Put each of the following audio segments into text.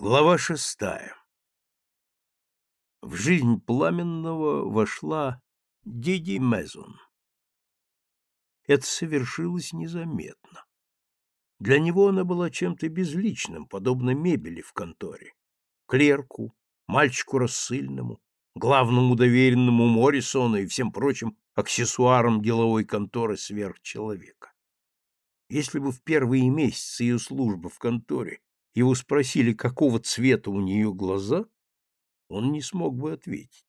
Глава шестая В жизнь Пламенного вошла Диди Мезон. Это совершилось незаметно. Для него она была чем-то безличным, подобно мебели в конторе. Клерку, мальчику рассыльному, главному доверенному Моррисону и всем прочим аксессуарам деловой конторы сверхчеловека. Если бы в первые месяцы ее службы в конторе его спросили, какого цвета у нее глаза, он не смог бы ответить.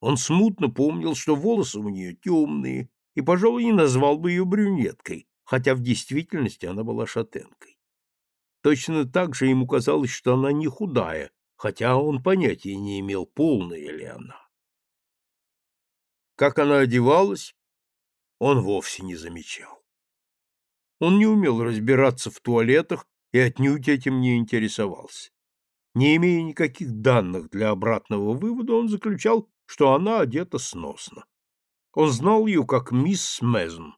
Он смутно помнил, что волосы у нее темные, и, пожалуй, не назвал бы ее брюнеткой, хотя в действительности она была шатенкой. Точно так же ему казалось, что она не худая, хотя он понятия не имел, полная ли она. Как она одевалась, он вовсе не замечал. Он не умел разбираться в туалетах и отнюдь этим не интересовался. Не имея никаких данных для обратного вывода, он заключал, что она одета сносно. Он знал ее как мисс Мезн,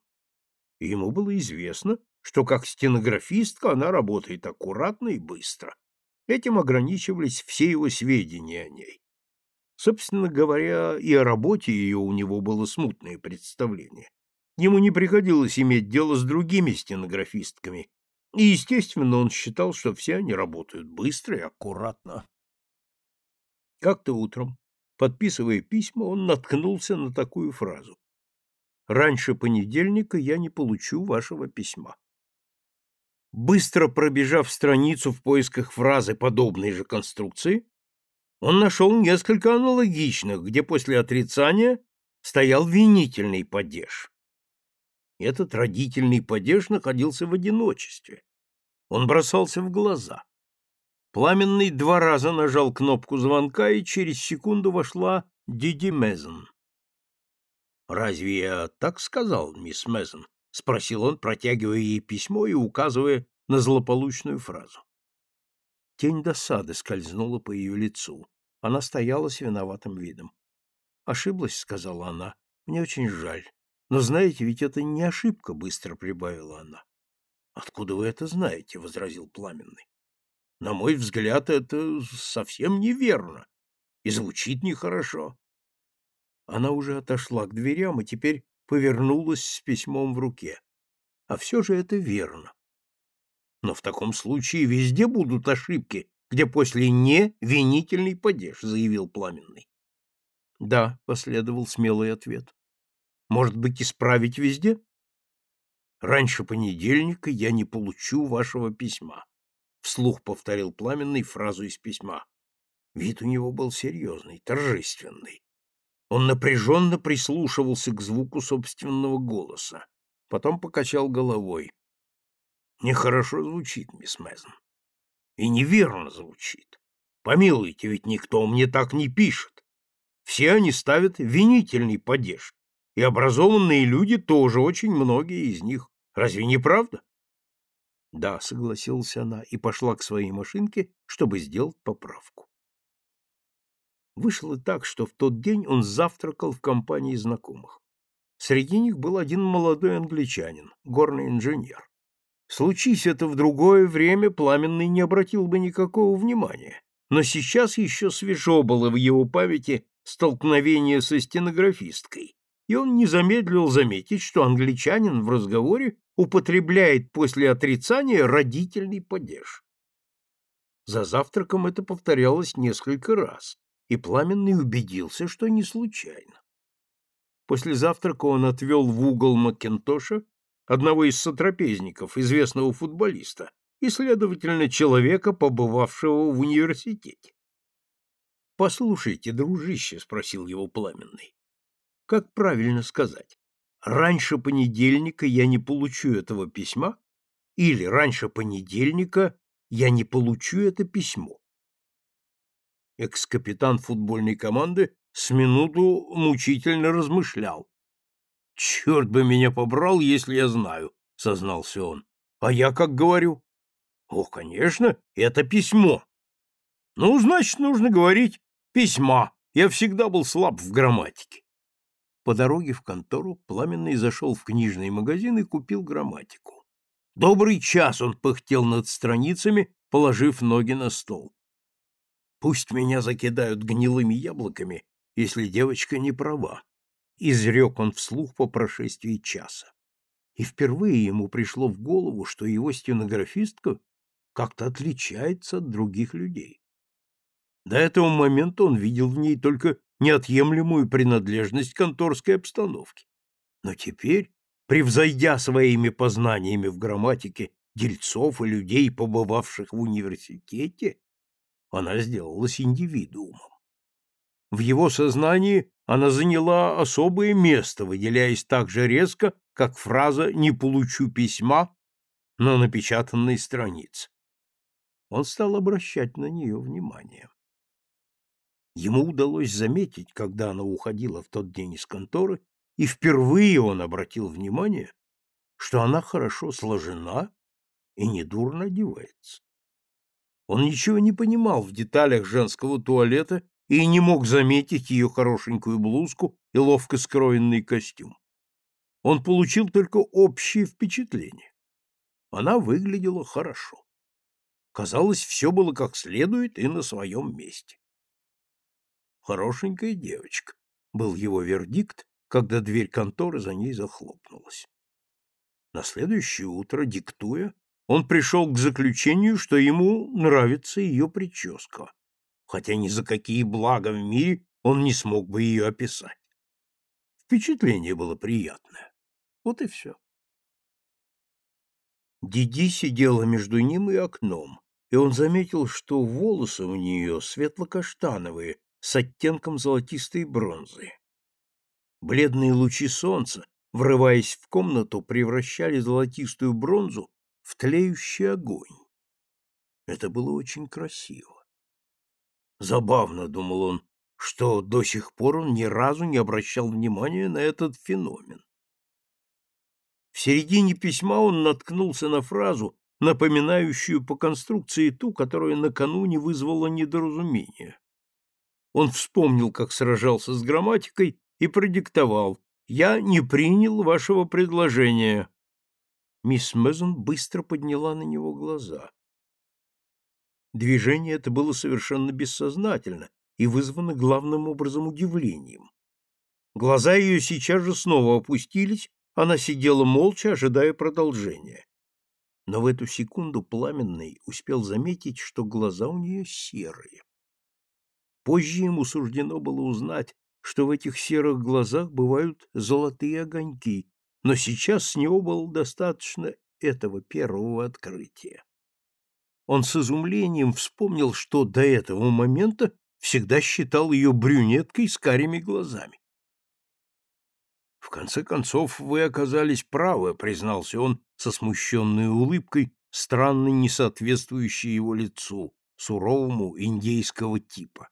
и ему было известно, что как стенографистка она работает аккуратно и быстро. Этим ограничивались все его сведения о ней. Собственно говоря, и о работе ее у него было смутное представление. Ему не приходилось иметь дело с другими стенографистками, и, естественно, он считал, что все они работают быстро и аккуратно. Как-то утром, подписывая письма, он наткнулся на такую фразу. «Раньше понедельника я не получу вашего письма». Быстро пробежав страницу в поисках фразы подобной же конструкции, он нашел несколько аналогичных, где после отрицания стоял винительный падеж. Этот родительный падеж находился в одиночестве. Он бросался в глаза. Пламенный два раза нажал кнопку звонка, и через секунду вошла Диди Мезон. «Разве я так сказал, мисс Мезон?» — спросил он, протягивая ей письмо и указывая на злополучную фразу. Тень досады скользнула по ее лицу. Она стояла с виноватым видом. «Ошиблась», — сказала она. «Мне очень жаль. Но знаете, ведь это не ошибка, быстро прибавила она. Откуда вы это знаете? возразил Пламенный. На мой взгляд, это совсем неверно и звучит нехорошо. Она уже отошла к дверям и теперь повернулась с письмом в руке. А все же это верно. Но в таком случае везде будут ошибки, где после «не» винительный падеж, заявил Пламенный. Да, последовал смелый ответ. Может быть, исправить везде? Раньше понедельника я не получу вашего письма. Вслух повторил пламенный фразу из письма. Вид у него был серьезный, торжественный. Он напряженно прислушивался к звуку собственного голоса. Потом покачал головой. Нехорошо звучит, мисс Мэзн. И неверно звучит. Помилуйте, ведь никто мне так не пишет. Все они ставят винительный падеж. И образованные люди тоже, очень многие из них. Разве не правда? Да, согласилась она и пошла к своей машинке, чтобы сделать поправку. Вышло так, что в тот день он завтракал в компании знакомых. Среди них был один молодой англичанин, горный инженер. Случись это в другое время, Пламенный не обратил бы никакого внимания, но сейчас еще свежо было в его памяти столкновение со стенографисткой, и он не замедлил заметить, что англичанин в разговоре употребляет после отрицания родительный падеж. За завтраком это повторялось несколько раз, и Пламенный убедился, что не случайно. После завтрака он отвел в угол Макинтоша, одного из сотрапезников, известного футболиста, и, следовательно, человека, побывавшего в университете. «Послушайте, дружище», — спросил его Пламенный, как правильно сказать? Раньше понедельника я не получу этого письма или раньше понедельника я не получу это письмо. Экс-капитан футбольной команды с минуту мучительно размышлял. «Черт бы меня побрал, если я знаю», — сознался он. «А я как говорю?» «О, конечно, это письмо». «Ну, значит, нужно говорить «письма». Я всегда был слаб в грамматике. По дороге в контору Пламенный зашел в книжный магазин и купил грамматику. Добрый час он пыхтел над страницами, положив ноги на стол. «Пусть меня закидают гнилыми яблоками, если девочка не права», — изрек он вслух по прошествии часа. И впервые ему пришло в голову, что его стенографистка как-то отличается от других людей. До этого момента он видел в ней только неотъемлемую принадлежность конторской обстановки. Но теперь, превзойдя своими познаниями в грамматике дельцов и людей, побывавших в университете, она сделалась индивидуумом. В его сознании она заняла особое место, выделяясь так же резко, как фраза «не получу письма» на напечатанной странице. Он стал обращать на нее внимание. Ему удалось заметить, когда она уходила в тот день из конторы, и впервые он обратил внимание, что она хорошо сложена и недурно одевается. Он ничего не понимал в деталях женского туалета и не мог заметить ее хорошенькую блузку и ловко скроенный костюм. Он получил только общее впечатление. Она выглядела хорошо. Казалось, все было как следует и на своем месте. Хорошенькая девочка, был его вердикт, когда дверь конторы за ней захлопнулась. На следующее утро, диктуя, он пришел к заключению, что ему нравится ее прическа, хотя ни за какие блага в мире он не смог бы ее описать. Впечатление было приятное. Вот и все. Диди сидела между ним и окном, и он заметил, что волосы у нее светло-каштановые, с оттенком золотистой бронзы. Бледные лучи солнца, врываясь в комнату, превращали золотистую бронзу в тлеющий огонь. Это было очень красиво. Забавно, думал он, что до сих пор он ни разу не обращал внимания на этот феномен. В середине письма он наткнулся на фразу, напоминающую по конструкции ту, которая накануне вызвала недоразумение. Он вспомнил, как сражался с грамматикой, и продиктовал «Я не принял вашего предложения». Мисс Мэзон быстро подняла на него глаза. Движение это было совершенно бессознательно и вызвано главным образом удивлением. Глаза ее сейчас же снова опустились, она сидела молча, ожидая продолжения. Но в эту секунду Пламенный успел заметить, что глаза у нее серые. Позже ему суждено было узнать, что в этих серых глазах бывают золотые огоньки, но сейчас с него было достаточно этого первого открытия. Он с изумлением вспомнил, что до этого момента всегда считал ее брюнеткой с карими глазами. «В конце концов, вы оказались правы», — признался он со смущенной улыбкой, странно не соответствующей его лицу, суровому индейского типа.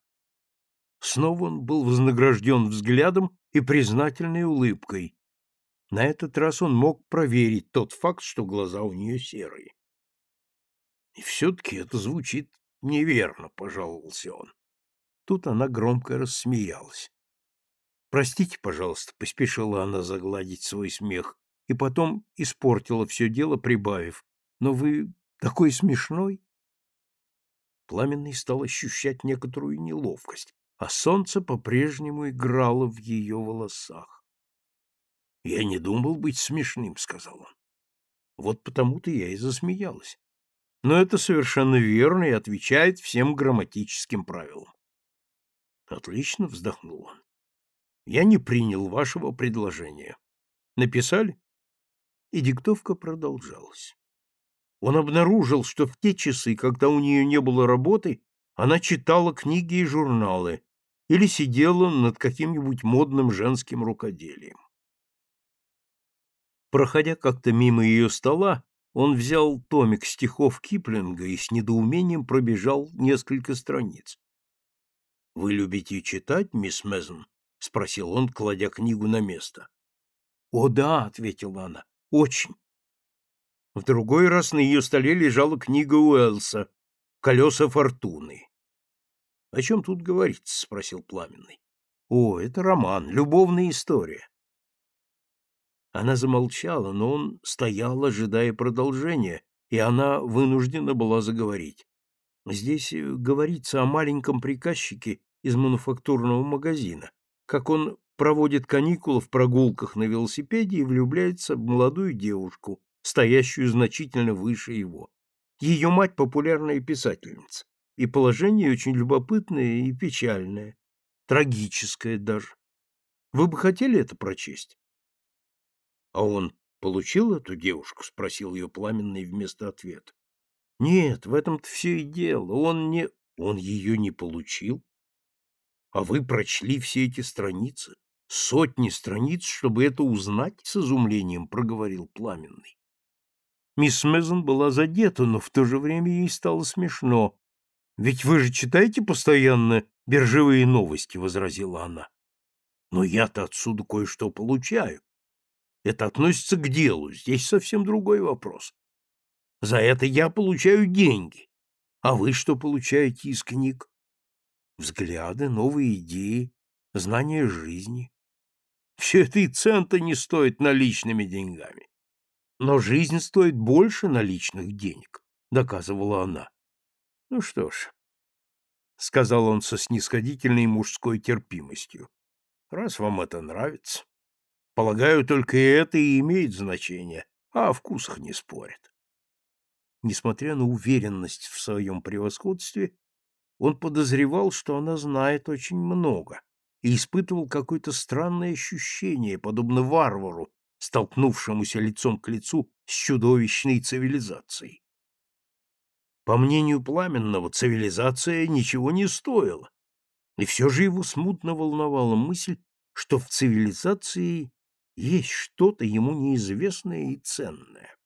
Снова он был вознагражден взглядом и признательной улыбкой. На этот раз он мог проверить тот факт, что глаза у нее серые. И все-таки это звучит неверно, — пожаловался он. Тут она громко рассмеялась. «Простите, пожалуйста», — поспешила она загладить свой смех, и потом испортила все дело, прибавив. «Но вы такой смешной!» Пламенный стал ощущать некоторую неловкость а солнце по-прежнему играло в ее волосах. «Я не думал быть смешным», — сказал он. «Вот потому-то я и засмеялась. Но это совершенно верно и отвечает всем грамматическим правилам». «Отлично», — вздохнул он. «Я не принял вашего предложения. Написали?» И диктовка продолжалась. Он обнаружил, что в те часы, когда у нее не было работы, она читала книги и журналы, или сидела над каким-нибудь модным женским рукоделием. Проходя как-то мимо ее стола, он взял томик стихов Киплинга и с недоумением пробежал несколько страниц. — Вы любите читать, мисс Мезон? — спросил он, кладя книгу на место. — О, да, — ответила она, — очень. В другой раз на ее столе лежала книга Уэллса «Колеса фортуны». — О чем тут говорится? — спросил Пламенный. — О, это роман, любовная история. Она замолчала, но он стоял, ожидая продолжения, и она вынуждена была заговорить. Здесь э, говорится о маленьком приказчике из мануфактурного магазина, как он проводит каникулы в прогулках на велосипеде и влюбляется в молодую девушку, стоящую значительно выше его. Ее мать популярная писательница, и положение очень любопытное и печальное, трагическое даже. Вы бы хотели это прочесть? — А он получил эту девушку? — спросил ее пламенный вместо ответа. — Нет, в этом-то все и дело. Он не... Он ее не получил. А вы прочли все эти страницы? Сотни страниц, чтобы это узнать, с изумлением проговорил Пламенный. Мисс Мезон была задета, но в то же время ей стало смешно. «Ведь вы же читаете постоянно биржевые новости», — возразила она. «Но я-то отсюда кое-что получаю. Это относится к делу, здесь совсем другой вопрос. За это я получаю деньги. А вы что получаете из книг? Взгляды, новые идеи, знания жизни. Все это и цента не стоит наличными деньгами. Но жизнь стоит больше наличных денег, доказывала она. Ну что ж, сказал он со снисходительной мужской терпимостью. Раз вам это нравится, полагаю, только и это и имеет значение, а о вкусах не спорят. Несмотря на уверенность в своем превосходстве, он подозревал, что она знает очень много, и испытывал какое-то странное ощущение, подобно варвару, столкнувшемуся лицом к лицу с чудовищной цивилизацией. По мнению Пламенного, цивилизация ничего не стоила, и все же его смутно волновала мысль, что в цивилизации есть что-то ему неизвестное и ценное.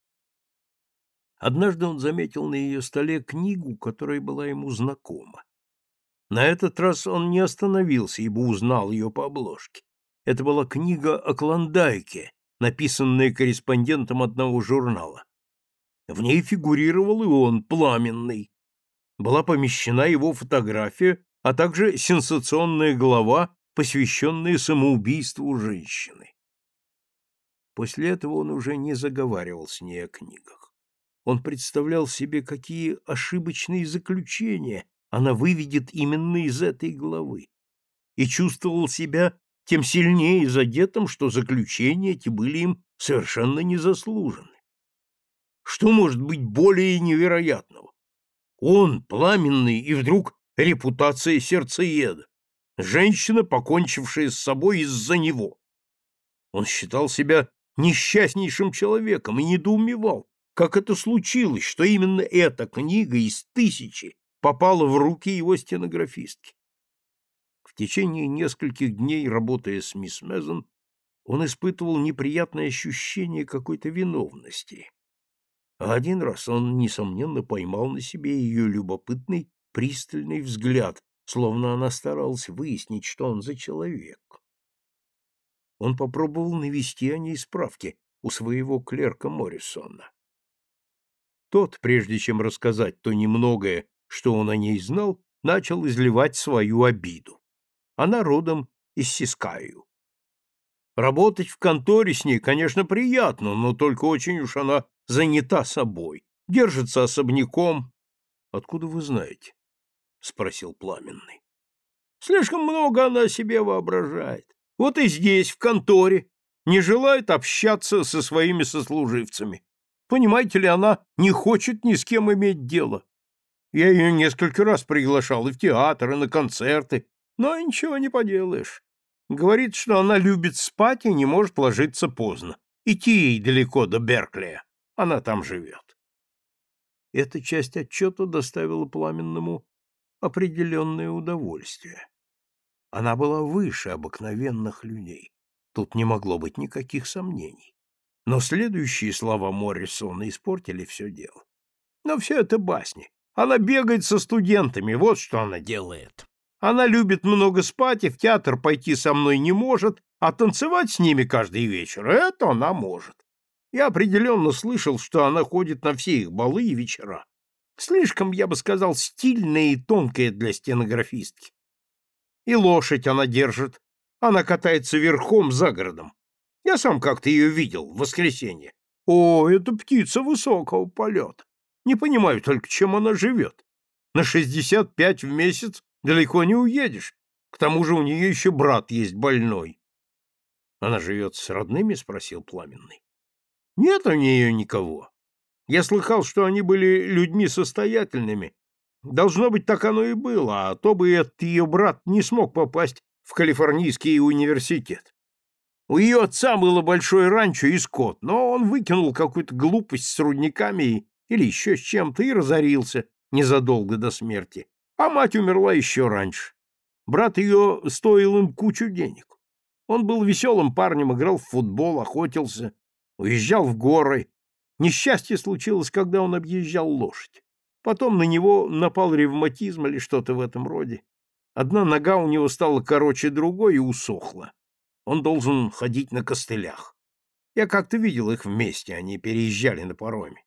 Однажды он заметил на ее столе книгу, которая была ему знакома. На этот раз он не остановился, ибо узнал ее по обложке. Это была книга о Клондайке, написанная корреспондентом одного журнала. В ней фигурировал и он, пламенный. Была помещена его фотография, а также сенсационная глава, посвященная самоубийству женщины. После этого он уже не заговаривал с ней о книгах. Он представлял себе, какие ошибочные заключения она выведет именно из этой главы, и чувствовал себя тем сильнее задетым, что заключения эти были им совершенно незаслужены. Что может быть более невероятного? Он, пламенный, и вдруг репутация сердцееда, женщина, покончившая с собой из-за него. Он считал себя несчастнейшим человеком и недоумевал, как это случилось, что именно эта книга из тысячи попала в руки его стенографистки. В течение нескольких дней, работая с мисс Мезон, он испытывал неприятное ощущение какой-то виновности. Один раз он, несомненно, поймал на себе ее любопытный, пристальный взгляд, словно она старалась выяснить, что он за человек. Он попробовал навести о ней справки у своего клерка Моррисона. Тот, прежде чем рассказать то немногое, что он о ней знал, начал изливать свою обиду. Она родом из Сискаю. Работать в конторе с ней, конечно, приятно, но только очень уж она занята собой, держится особняком. — Откуда вы знаете? — спросил Пламенный. — Слишком много она о себе воображает. Вот и здесь, в конторе, не желает общаться со своими сослуживцами. Понимаете ли, она не хочет ни с кем иметь дело. Я ее несколько раз приглашал и в театр, и на концерты, но ничего не поделаешь. Говорит, что она любит спать и не может ложиться поздно. Идти ей далеко до Берклия. Она там живет. Эта часть отчета доставила Пламенному определенное удовольствие. Она была выше обыкновенных людей. Тут не могло быть никаких сомнений. Но следующие слова Моррисона испортили все дело. Но все это басни. Она бегает со студентами, вот что она делает. Она любит много спать и в театр пойти со мной не может, а танцевать с ними каждый вечер — это она может. Я определенно слышал, что она ходит на все их балы и вечера. Слишком, я бы сказал, стильная и тонкая для стенографистки. И лошадь она держит. Она катается верхом за городом. Я сам как-то ее видел в воскресенье. О, это птица высокого полета. Не понимаю только, чем она живет. На шестьдесят пять в месяц далеко не уедешь. К тому же у нее еще брат есть больной. — Она живет с родными? — спросил Пламенный. — Нет у нее никого. Я слыхал, что они были людьми состоятельными. Должно быть, так оно и было, а то бы этот ее брат не смог попасть в Калифорнийский университет. У ее отца было большое ранчо и скот, но он выкинул какую-то глупость с рудниками или еще с чем-то и разорился незадолго до смерти. А мать умерла еще раньше. Брат ее стоил им кучу денег. Он был веселым парнем, играл в футбол, охотился, уезжал в горы. Несчастье случилось, когда он объезжал лошадь. Потом на него напал ревматизм или что-то в этом роде. Одна нога у него стала короче другой и усохла. Он должен ходить на костылях. Я как-то видел их вместе, они переезжали на пароме.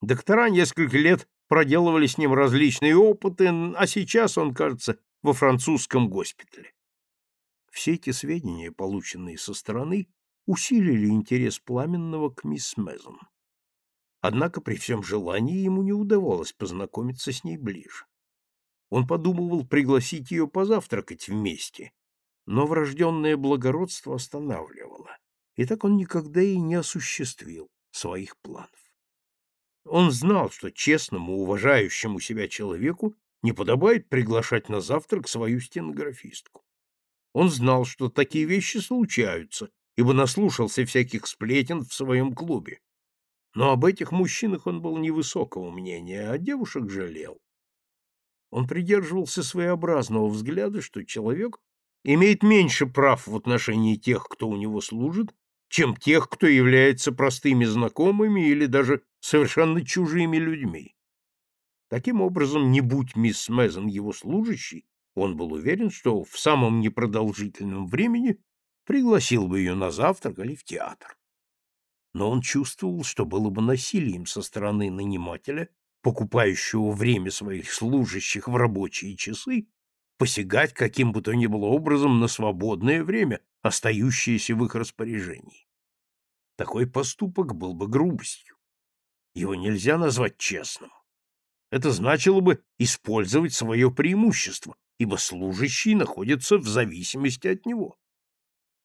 Доктора несколько лет проделывали с ним различные опыты, а сейчас он, кажется, во французском госпитале. Все эти сведения, полученные со стороны, усилили интерес Пламенного к мисс Мезон. Однако при всем желании ему не удавалось познакомиться с ней ближе. Он подумывал пригласить ее позавтракать вместе, но врожденное благородство останавливало, и так он никогда и не осуществил своих планов. Он знал, что честному, уважающему себя человеку не подобает приглашать на завтрак свою стенографистку. Он знал, что такие вещи случаются, ибо наслушался всяких сплетен в своем клубе. Но об этих мужчинах он был невысокого мнения, а девушек жалел. Он придерживался своеобразного взгляда, что человек имеет меньше прав в отношении тех, кто у него служит, чем тех, кто является простыми знакомыми или даже совершенно чужими людьми. Таким образом, не будь мисс Мезон его служащей, он был уверен, что в самом непродолжительном времени пригласил бы ее на завтрак или в театр. Но он чувствовал, что было бы насилием со стороны нанимателя, покупающего время своих служащих в рабочие часы, посягать каким бы то ни было образом на свободное время, остающееся в их распоряжении. Такой поступок был бы грубостью. Его нельзя назвать честным. Это значило бы использовать свое преимущество, ибо служащий находится в зависимости от него.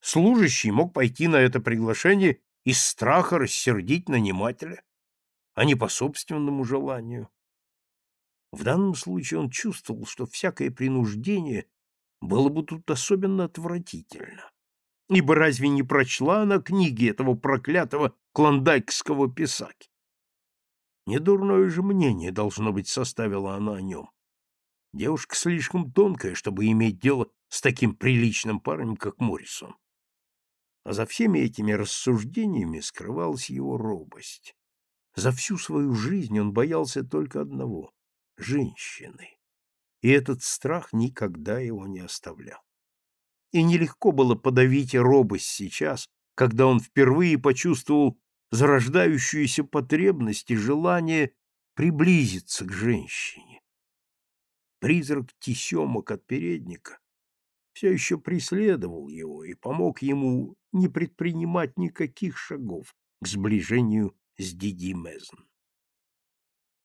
Служащий мог пойти на это приглашение из страха рассердить нанимателя, а не по собственному желанию. В данном случае он чувствовал, что всякое принуждение было бы тут особенно отвратительно. Ибо разве не прочла она книги этого проклятого клондайкского писаки? Недурное же мнение, должно быть, составила она о нем. Девушка слишком тонкая, чтобы иметь дело с таким приличным парнем, как Моррисон. А за всеми этими рассуждениями скрывалась его робость. За всю свою жизнь он боялся только одного женщины. И этот страх никогда его не оставлял. И нелегко было подавить робость сейчас, когда он впервые почувствовал зарождающуюся потребность и желание приблизиться к женщине. Призрак тесемок от передника все еще преследовал его и помог ему не предпринимать никаких шагов к сближению с Диди Мезн.